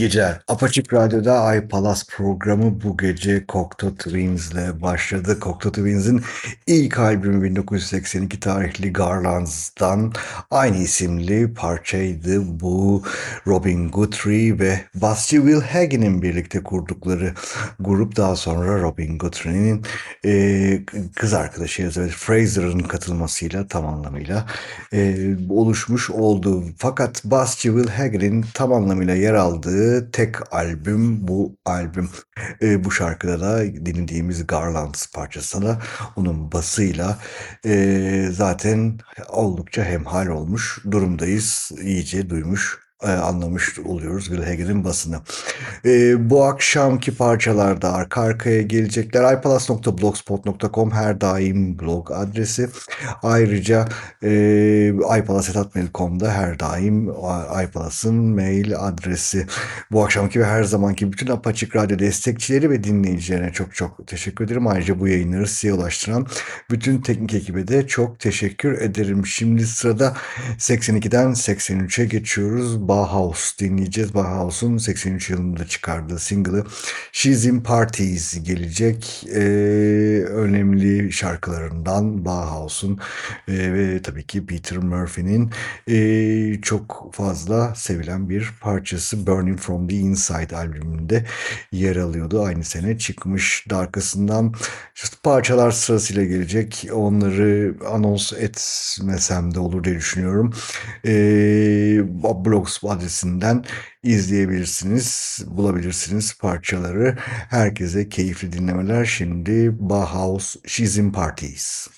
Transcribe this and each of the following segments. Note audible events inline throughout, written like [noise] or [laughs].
Geceler. Apaçık Radyo'da Ay Palas programı bu gece Cocteau Twins'le başladı. Cocteau Twins'in ilk albümü 1982 tarihli Garlands'dan aynı isimli parçaydı. Bu Robin Guthrie ve basçı Will Hagen'in birlikte kurdukları grup daha sonra Robin Guthrie'nin e, kız arkadaşı Elizabeth Fraser'ın katılmasıyla tam anlamıyla e, oluşmuş oldu. Fakat basçı Will Hagen'in tam anlamıyla yer aldığı tek albüm bu albüm. [laughs] E, bu şarkıda da dinlediğimiz Garlands parçası da onun basıyla e, zaten oldukça hemhal olmuş durumdayız. İyice duymuş anlamış oluyoruz Will Hagen'in basını. E, bu akşamki parçalarda arka arkaya gelecekler. ipalas.blogspot.com her daim blog adresi. Ayrıca e, ipalas.mail.com'da her daim ipalas'ın mail adresi. Bu akşamki ve her zamanki bütün Apaçık Radyo destekçileri ve dinleyicilerine çok çok teşekkür ederim. Ayrıca bu yayınları size ulaştıran bütün teknik ekibe de çok teşekkür ederim. Şimdi sırada 82'den 83'e geçiyoruz. Bauhaus dinleyeceğiz. Bauhaus'un 83 yılında çıkardığı single'ı She's in Parties gelecek. Ee, önemli şarkılarından Bauhaus'un e, ve tabii ki Peter Murphy'nin e, çok fazla sevilen bir parçası Burning From The Inside albümünde yer alıyordu. Aynı sene çıkmış. Arkasından parçalar sırasıyla gelecek. Onları anons etmesem de olur diye düşünüyorum. E, Blogs adresinden izleyebilirsiniz, bulabilirsiniz parçaları. Herkese keyifli dinlemeler. Şimdi Bauhaus She's in Parties.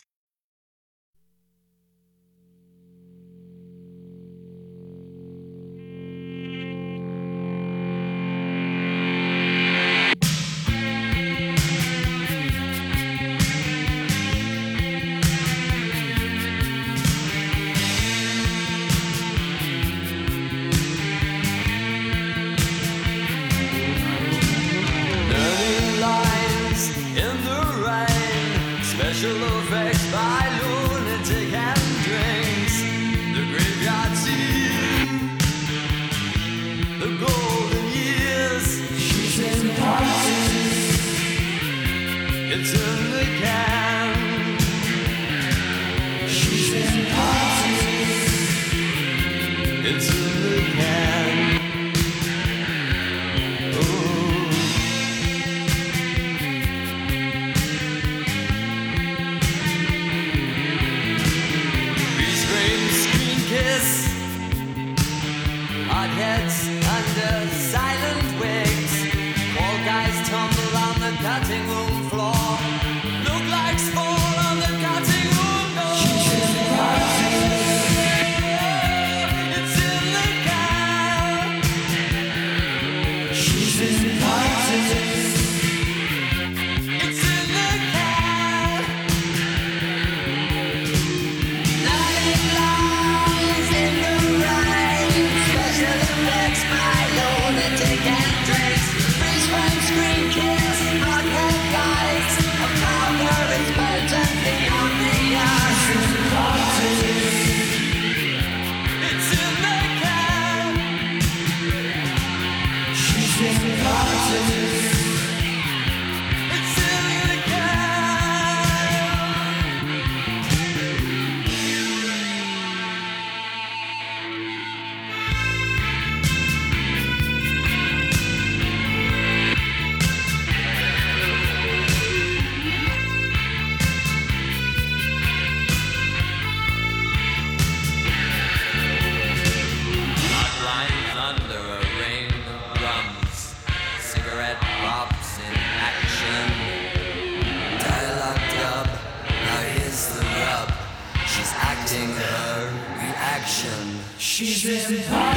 Special effects by lunatic and drinks. The graveyard scene, the golden years. She's in parties. It's in She's in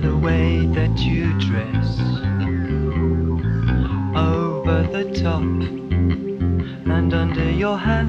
the way that you dress. Over the top and under your hat.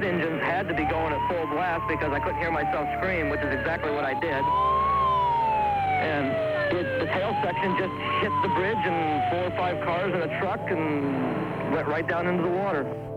Jet engines had to be going at full blast because I couldn't hear myself scream, which is exactly what I did. And it, the tail section just hit the bridge and four or five cars and a truck and went right down into the water.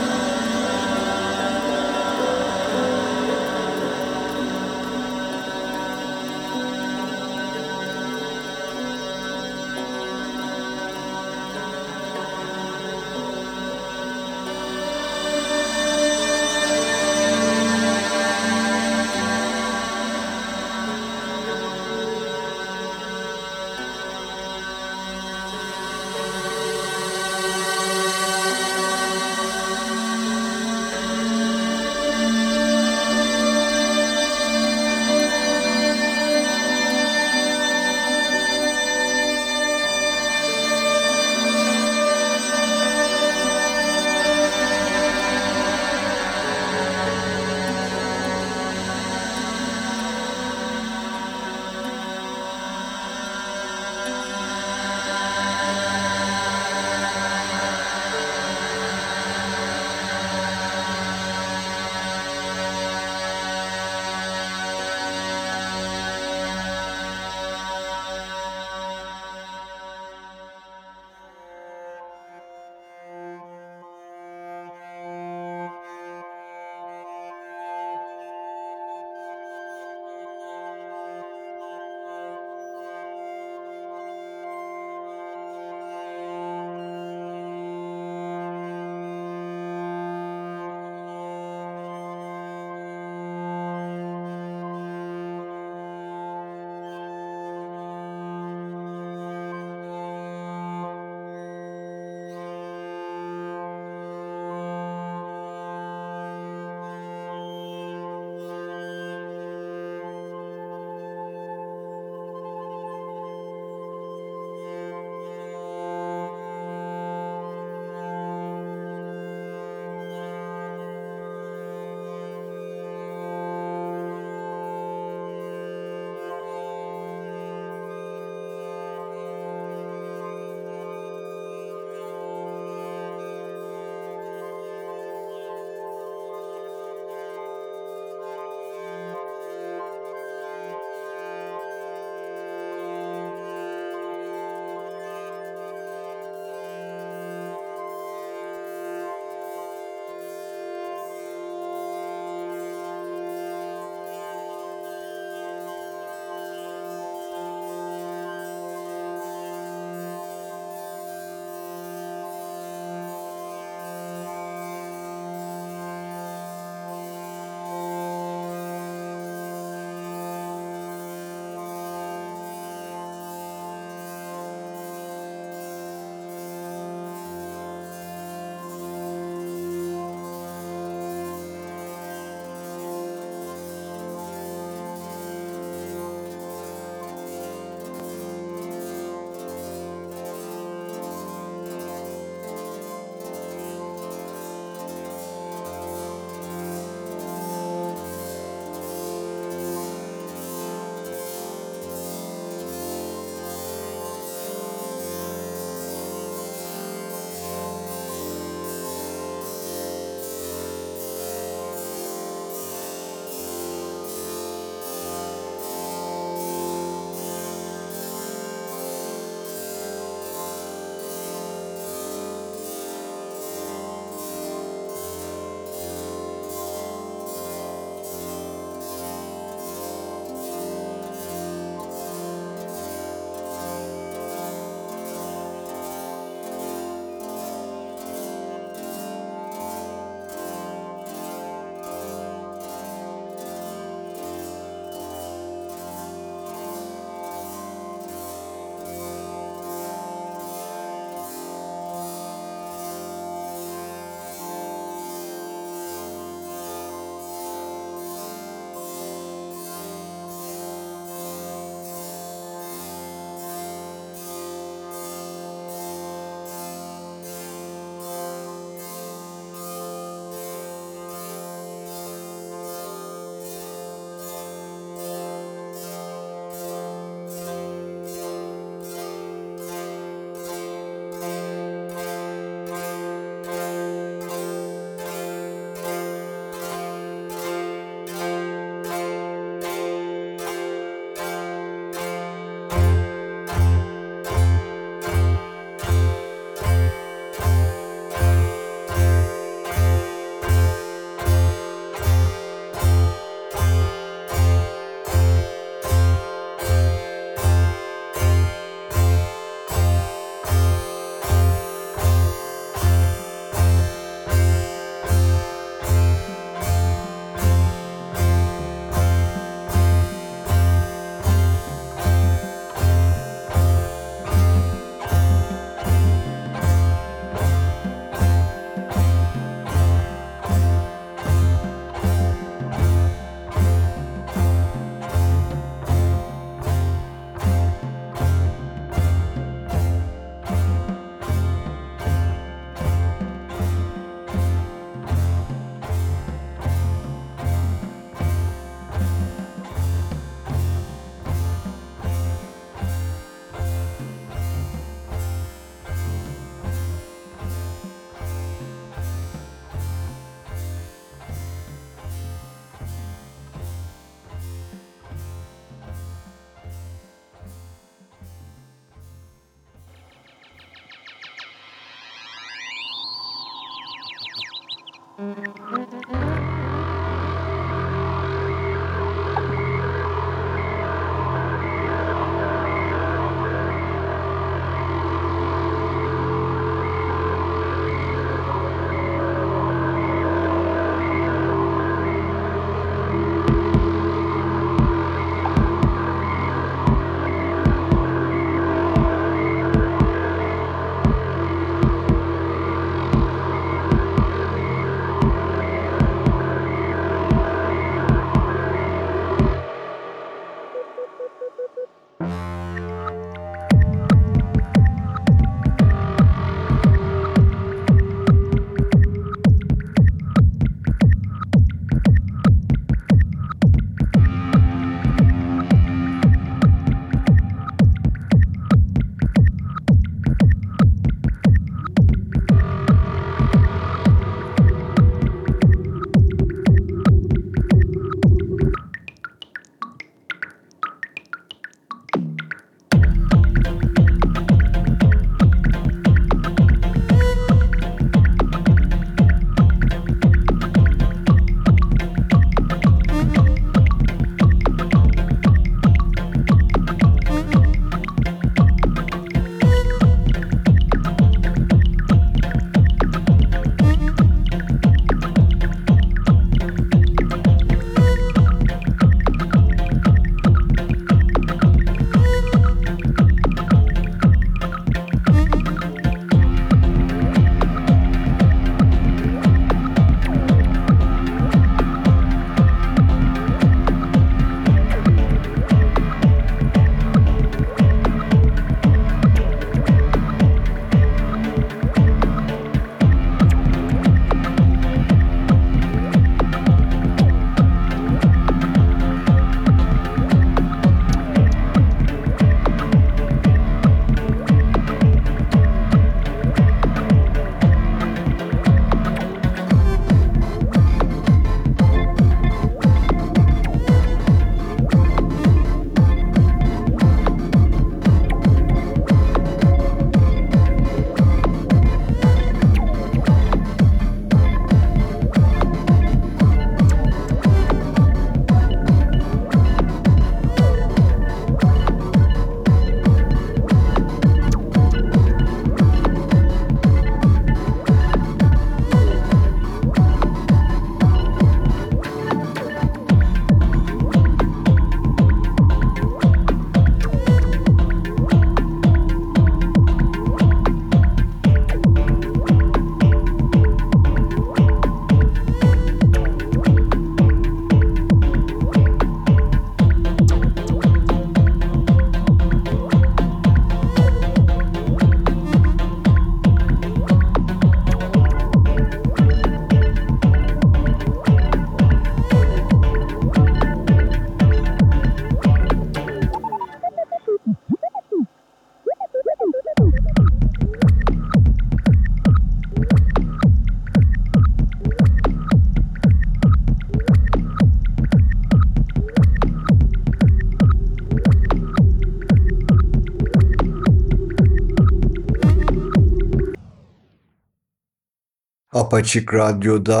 Apaçık Radyo'da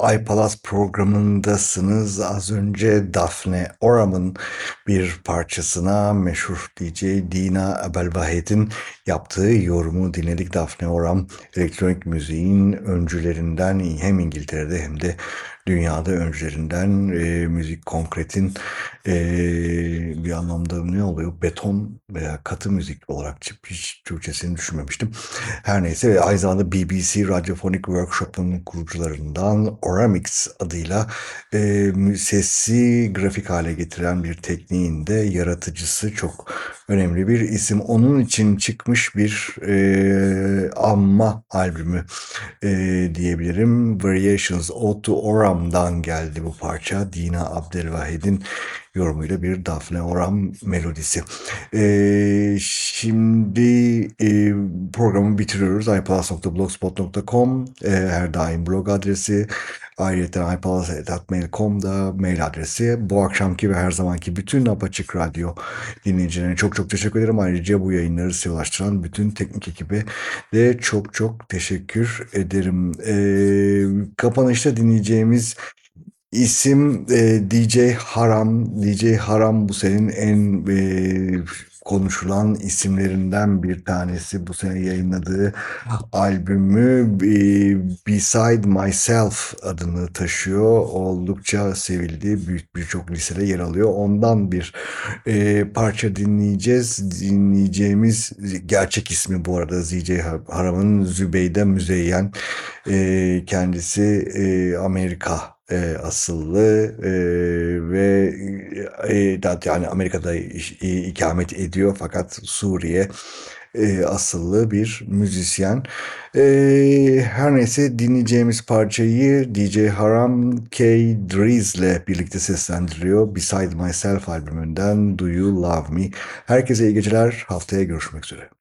Ay Palas programındasınız. Az önce Daphne Oram'ın bir parçasına meşhur DJ Dina Abelvahed'in yaptığı yorumu dinledik. Daphne Oram elektronik müziğin öncülerinden hem İngiltere'de hem de dünyada öncülerinden e, müzik konkretin e, bir anlamda ne oluyor? Beton veya katı müzik olarak hiç Türkçesini düşünmemiştim. Her neyse ve aynı zamanda BBC Radyofonik Workshop'un kurucularından Oramix adıyla e, sesi grafik hale getiren bir tekniğin de yaratıcısı çok önemli bir isim. Onun için çıkmış bir e, anma albümü e, diyebilirim. Variations Ode to Oram'dan geldi bu parça. Dina Abdelvahed'in yorumuyla bir Daphne Oram melodisi. E, şimdi e, programı bitiriyoruz. iPlus.blogspot.com e, her daim blog adresi Ayrıca iPalas.mail.com'da mail adresi. Bu akşamki ve her zamanki bütün Apaçık Radyo dinleyicilerine çok çok teşekkür ederim. Ayrıca bu yayınları size ulaştıran bütün teknik ekibe de çok çok teşekkür ederim. Ee, kapanışta dinleyeceğimiz isim e, DJ Haram. DJ Haram bu senin en e, konuşulan isimlerinden bir tanesi. Bu sene yayınladığı albümü e, Beside Myself adını taşıyor. Oldukça sevildi. Büyük birçok lisede yer alıyor. Ondan bir e, parça dinleyeceğiz. Dinleyeceğimiz gerçek ismi bu arada DJ Haram'ın Zübeyde Müzeyyen. E, kendisi e, Amerika e, asıllı e, ve e, yani Amerika'da i- ikamet ediyor fakat Suriye e, asıllı bir müzisyen. E, her neyse dinleyeceğimiz parçayı DJ Haram K. Driz'le birlikte seslendiriyor. Beside Myself albümünden Do You Love Me? Herkese iyi geceler. Haftaya görüşmek üzere.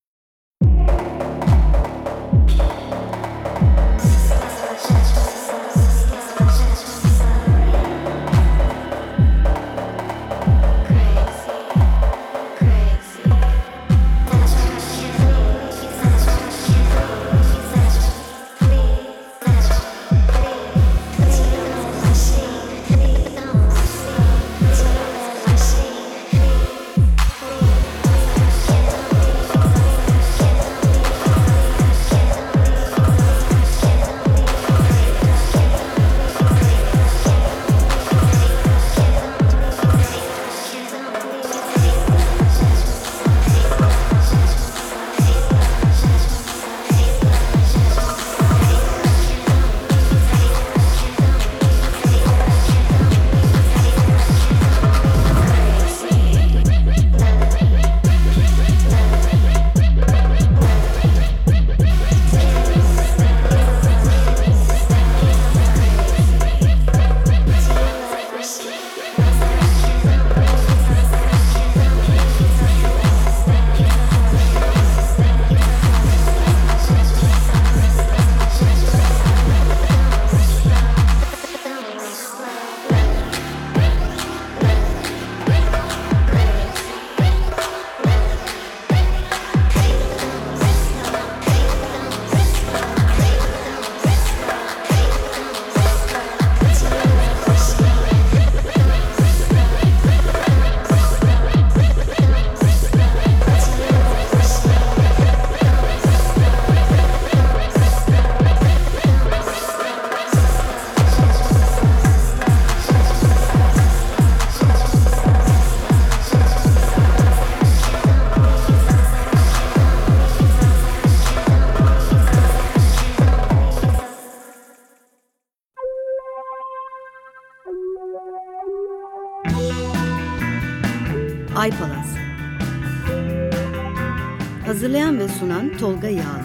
Sunan Tolga Yağlı